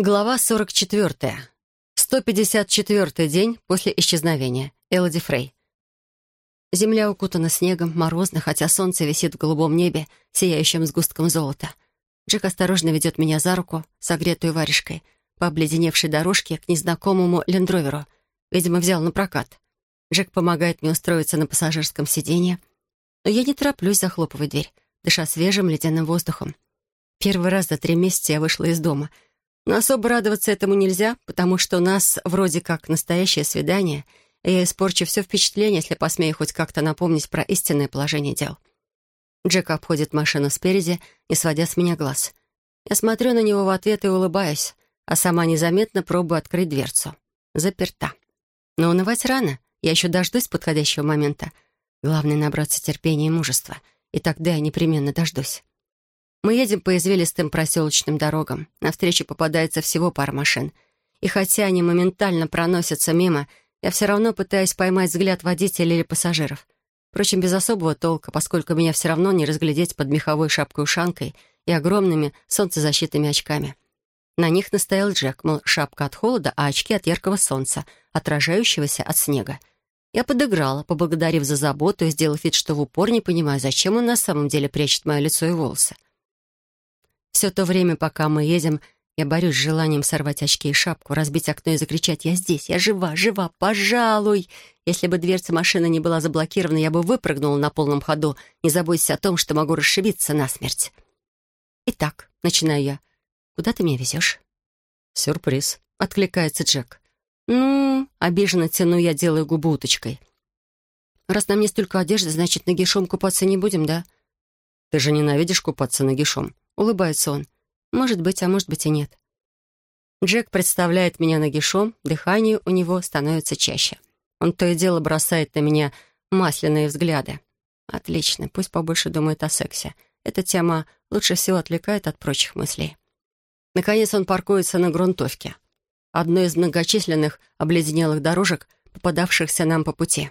Глава 44. 154 день после исчезновения. Элоди Фрей. Земля укутана снегом, морозно, хотя солнце висит в голубом небе, сияющем сгустком золота. Джек осторожно ведет меня за руку, согретую варежкой, по обледеневшей дорожке к незнакомому лендроверу. Видимо, взял на прокат. Джек помогает мне устроиться на пассажирском сиденье, но я не тороплюсь захлопывать дверь, дыша свежим ледяным воздухом. Первый раз за три месяца я вышла из дома — но особо радоваться этому нельзя, потому что у нас вроде как настоящее свидание, и я испорчу все впечатление, если посмею хоть как-то напомнить про истинное положение дел. Джек обходит машину спереди, не сводя с меня глаз. Я смотрю на него в ответ и улыбаюсь, а сама незаметно пробую открыть дверцу. Заперта. Но унывать рано, я еще дождусь подходящего момента. Главное — набраться терпения и мужества, и тогда я непременно дождусь. Мы едем по извилистым проселочным дорогам. Навстречу попадается всего пара машин. И хотя они моментально проносятся мимо, я все равно пытаюсь поймать взгляд водителя или пассажиров. Впрочем, без особого толка, поскольку меня все равно не разглядеть под меховой шапкой-ушанкой и огромными солнцезащитными очками. На них настоял Джек, мол, шапка от холода, а очки от яркого солнца, отражающегося от снега. Я подыграла, поблагодарив за заботу и сделав вид, что в упор не понимаю, зачем он на самом деле прячет мое лицо и волосы. Все то время, пока мы едем, я борюсь с желанием сорвать очки и шапку, разбить окно и закричать «Я здесь! Я жива! Жива! Пожалуй!» Если бы дверца машины не была заблокирована, я бы выпрыгнула на полном ходу, не заботясь о том, что могу расшибиться насмерть. «Итак», — начинаю я, — «куда ты меня везешь?» «Сюрприз», — откликается Джек. «Ну...» — обиженно тяну я, делаю губу уточкой. «Раз на мне столько одежды, значит, нагишом купаться не будем, да?» «Ты же ненавидишь купаться нагишом», Улыбается он. Может быть, а может быть и нет. Джек представляет меня нагишом, дыхание у него становится чаще. Он то и дело бросает на меня масляные взгляды. Отлично, пусть побольше думает о сексе. Эта тема лучше всего отвлекает от прочих мыслей. Наконец он паркуется на грунтовке. Одной из многочисленных обледенелых дорожек, попадавшихся нам по пути.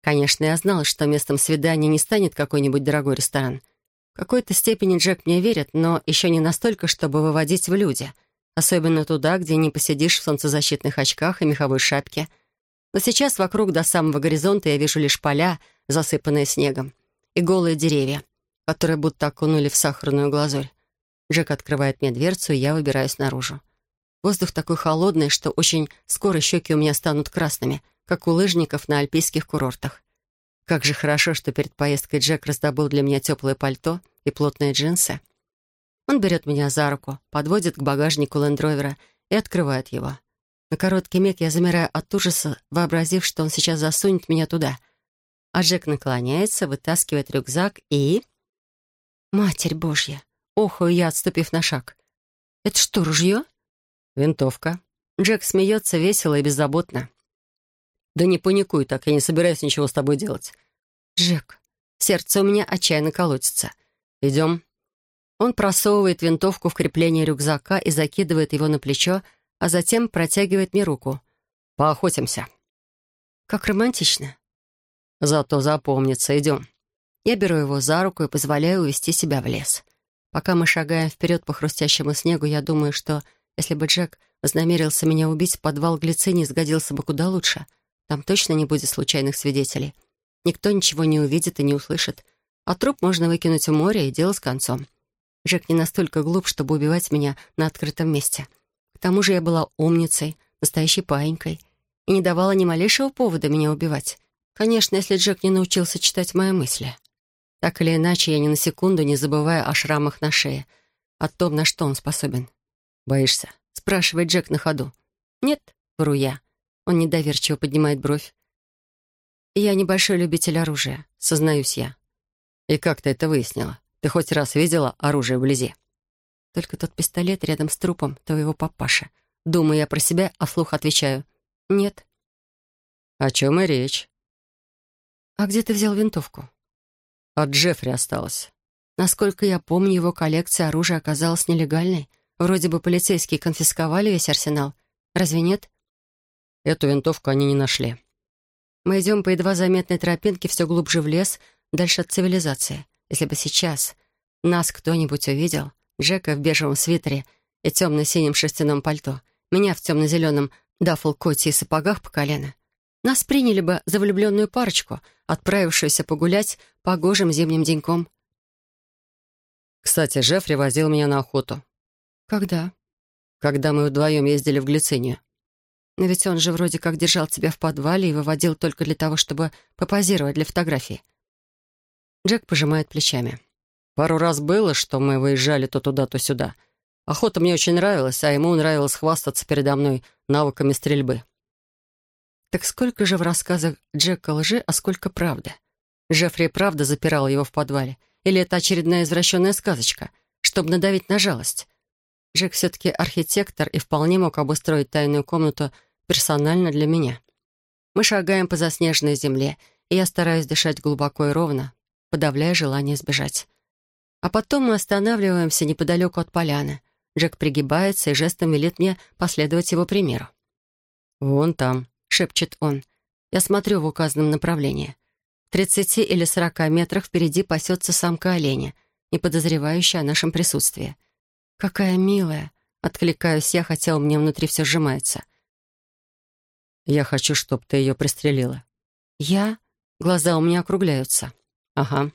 Конечно, я знала, что местом свидания не станет какой-нибудь дорогой ресторан. В какой-то степени Джек мне верит, но еще не настолько, чтобы выводить в люди. Особенно туда, где не посидишь в солнцезащитных очках и меховой шапке. Но сейчас вокруг до самого горизонта я вижу лишь поля, засыпанные снегом, и голые деревья, которые будто окунули в сахарную глазурь. Джек открывает мне дверцу, и я выбираюсь наружу. Воздух такой холодный, что очень скоро щеки у меня станут красными, как у лыжников на альпийских курортах. Как же хорошо, что перед поездкой Джек раздобыл для меня теплое пальто и плотные джинсы. Он берет меня за руку, подводит к багажнику лендровера и открывает его. На короткий миг я замираю от ужаса, вообразив, что он сейчас засунет меня туда. А Джек наклоняется, вытаскивает рюкзак и... «Матерь Божья!» Охую я, отступив на шаг. «Это что, ружье?» «Винтовка». Джек смеется весело и беззаботно. «Да не паникуй так, я не собираюсь ничего с тобой делать». «Джек, сердце у меня отчаянно колотится. Идем». Он просовывает винтовку в крепление рюкзака и закидывает его на плечо, а затем протягивает мне руку. «Поохотимся». «Как романтично». «Зато запомнится. Идем». Я беру его за руку и позволяю увести себя в лес. Пока мы шагаем вперед по хрустящему снегу, я думаю, что если бы Джек вознамерился меня убить, подвал глицинии сгодился бы куда лучше — там точно не будет случайных свидетелей. Никто ничего не увидит и не услышит. А труп можно выкинуть в море, и дело с концом. Джек не настолько глуп, чтобы убивать меня на открытом месте. К тому же я была умницей, настоящей паинькой, и не давала ни малейшего повода меня убивать. Конечно, если Джек не научился читать мои мысли. Так или иначе, я ни на секунду не забываю о шрамах на шее, о том, на что он способен. «Боишься?» — спрашивает Джек на ходу. «Нет», — вру я. Он недоверчиво поднимает бровь. «Я небольшой любитель оружия, сознаюсь я». «И как ты это выяснила? Ты хоть раз видела оружие вблизи?» «Только тот пистолет рядом с трупом твоего папаши. Думаю я про себя, а вслух отвечаю. Нет». «О чем и речь?» «А где ты взял винтовку?» «От Джеффри осталось». Насколько я помню, его коллекция оружия оказалась нелегальной. Вроде бы полицейские конфисковали весь арсенал. Разве нет? Эту винтовку они не нашли. Мы идем по едва заметной тропинке все глубже в лес, дальше от цивилизации. Если бы сейчас нас кто-нибудь увидел, Джека в бежевом свитере и темно-синем шерстяном пальто, меня в темно-зеленом даффл-коте и сапогах по колено, нас приняли бы за влюбленную парочку, отправившуюся погулять погожим зимним деньком. Кстати, Жеффри возил меня на охоту. Когда? Когда мы вдвоем ездили в Глицинию. Но ведь он же вроде как держал тебя в подвале и выводил только для того, чтобы попозировать для фотографий. Джек пожимает плечами. Пару раз было, что мы выезжали то туда, то сюда. Охота мне очень нравилась, а ему нравилось хвастаться передо мной навыками стрельбы. Так сколько же в рассказах Джека лжи, а сколько правды? Джеффри правда запирал его в подвале? Или это очередная извращенная сказочка, чтобы надавить на жалость? Джек все-таки архитектор и вполне мог обустроить тайную комнату персонально для меня. Мы шагаем по заснеженной земле, и я стараюсь дышать глубоко и ровно, подавляя желание сбежать. А потом мы останавливаемся неподалеку от поляны. Джек пригибается и жестом велит мне последовать его примеру. «Вон там», шепчет он. Я смотрю в указанном направлении. В тридцати или сорока метрах впереди пасется самка оленя, не подозревающая о нашем присутствии. «Какая милая!» — откликаюсь я, хотя у меня внутри все сжимается. «Я хочу, чтобы ты ее пристрелила». «Я?» Глаза у меня округляются. «Ага.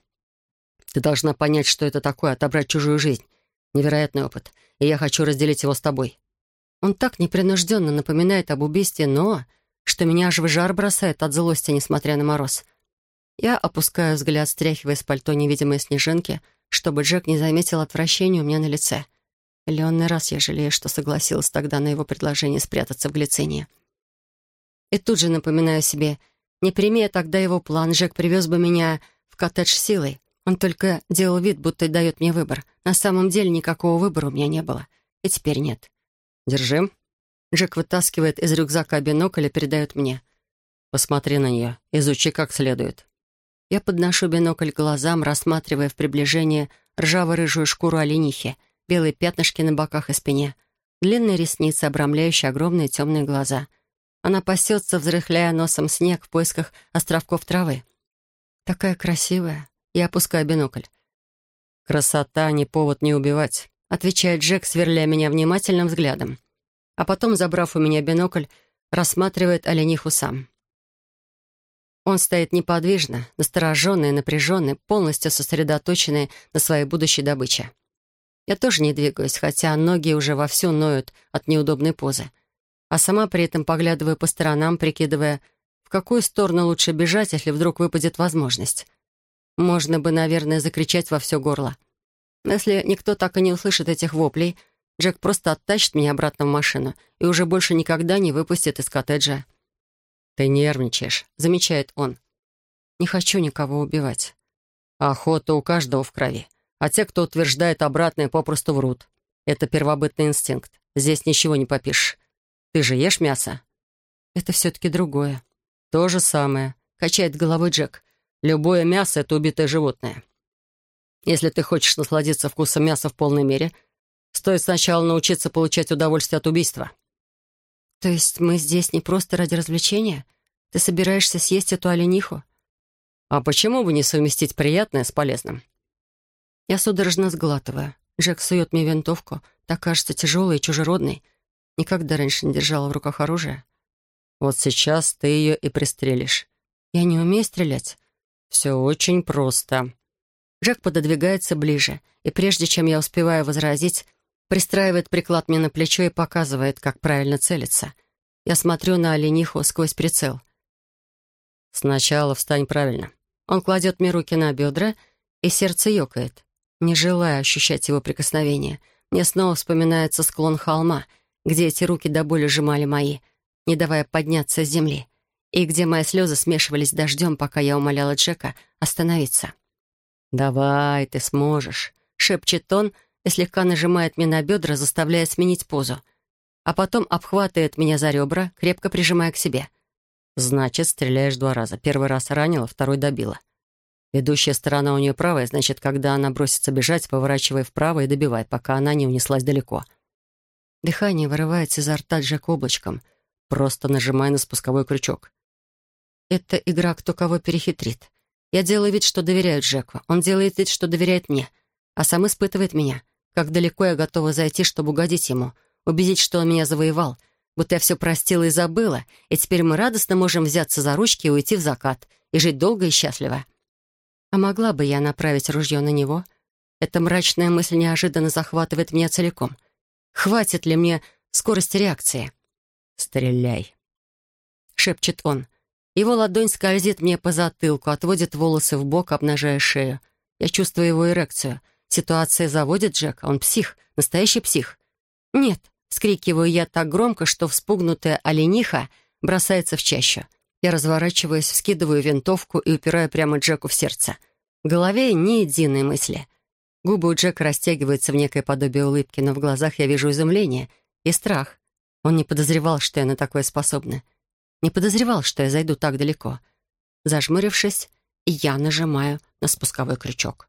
Ты должна понять, что это такое — отобрать чужую жизнь. Невероятный опыт. И я хочу разделить его с тобой». Он так непринужденно напоминает об убийстве Ноа, что меня аж в жар бросает от злости, несмотря на мороз. Я опускаю взгляд, стряхивая с пальто невидимые снежинки, чтобы Джек не заметил отвращения у меня на лице. Миллионный раз я жалею, что согласилась тогда на его предложение спрятаться в глицинии. И тут же напоминаю себе, не прими я тогда его план, Джек привез бы меня в коттедж силой. Он только делал вид, будто дает мне выбор. На самом деле никакого выбора у меня не было. И теперь нет. «Держи», Джек вытаскивает из рюкзака бинокль и передает мне. «Посмотри на нее, изучи как следует». Я подношу бинокль к глазам, рассматривая в приближении ржаво-рыжую шкуру оленихи, белые пятнышки на боках и спине, длинные ресницы, обрамляющие огромные темные глаза. Она пасется, взрыхляя носом снег в поисках островков травы. Такая красивая. Я опускаю бинокль. «Красота — не повод не убивать», — отвечает Джек, сверля меня внимательным взглядом а потом, забрав у меня бинокль, рассматривает олениху сам. Он стоит неподвижно, настороженный, напряженный, полностью сосредоточенный на своей будущей добыче. Я тоже не двигаюсь, хотя ноги уже вовсю ноют от неудобной позы. А сама при этом поглядываю по сторонам, прикидывая, в какую сторону лучше бежать, если вдруг выпадет возможность. Можно бы, наверное, закричать во все горло. Но если никто так и не услышит этих воплей — Джек просто оттащит меня обратно в машину и уже больше никогда не выпустит из коттеджа. «Ты нервничаешь», — замечает он. «Не хочу никого убивать». «Охота у каждого в крови. А те, кто утверждает обратное, попросту врут. Это первобытный инстинкт. Здесь ничего не попишешь. Ты же ешь мясо?» «Это все-таки другое». «То же самое», — качает головой Джек. «Любое мясо — это убитое животное. Если ты хочешь насладиться вкусом мяса в полной мере — Стоит сначала научиться получать удовольствие от убийства». «То есть мы здесь не просто ради развлечения? Ты собираешься съесть эту олениху?» «А почему бы не совместить приятное с полезным?» Я судорожно сглатываю. Джек сует мне винтовку, так кажется тяжелой и чужеродной. Никогда раньше не держала в руках оружие. «Вот сейчас ты ее и пристрелишь». «Я не умею стрелять». «Все очень просто». Джек пододвигается ближе, и прежде чем я успеваю возразить, Пристраивает приклад мне на плечо и показывает, как правильно целиться. Я смотрю на олениху сквозь прицел. «Сначала встань правильно». Он кладет мне руки на бедра, и сердце ёкает. Не желая ощущать его прикосновение, мне снова вспоминается склон холма, где эти руки до боли сжимали мои, не давая подняться с земли, и где мои слезы смешивались с дождем, пока я умоляла Джека остановиться. «Давай, ты сможешь», — шепчет он, — и слегка нажимает мне на бедра, заставляя сменить позу. А потом обхватывает меня за ребра, крепко прижимая к себе. «Значит, стреляешь два раза. Первый раз ранила, второй добила. Ведущая сторона у нее правая, значит, когда она бросится бежать, поворачивай вправо и добивай, пока она не унеслась далеко». Дыхание вырывается изо рта Джек облачком. Просто нажимай на спусковой крючок. Это игра «Кто кого перехитрит». Я делаю вид, что доверяю Джеку. Он делает вид, что доверяет мне, а сам испытывает меня — как далеко я готова зайти, чтобы угодить ему, убедить, что он меня завоевал, будто я все простила и забыла, и теперь мы радостно можем взяться за ручки и уйти в закат, и жить долго и счастливо. А могла бы я направить ружье на него? Эта мрачная мысль неожиданно захватывает меня целиком. Хватит ли мне скорости реакции? «Стреляй», — шепчет он. Его ладонь скользит мне по затылку, отводит волосы в бок, обнажая шею. Я чувствую его эрекцию. Ситуация заводит Джека. Он псих, настоящий псих. «Нет», — скрикиваю я так громко, что вспугнутая олениха бросается в чащу. Я разворачиваюсь, вскидываю винтовку и упираю прямо Джеку в сердце. В голове ни единой мысли. Губы у Джека растягиваются в некое подобие улыбки, но в глазах я вижу изумление и страх. Он не подозревал, что я на такое способна. Не подозревал, что я зайду так далеко. Зажмурившись, я нажимаю на спусковой крючок.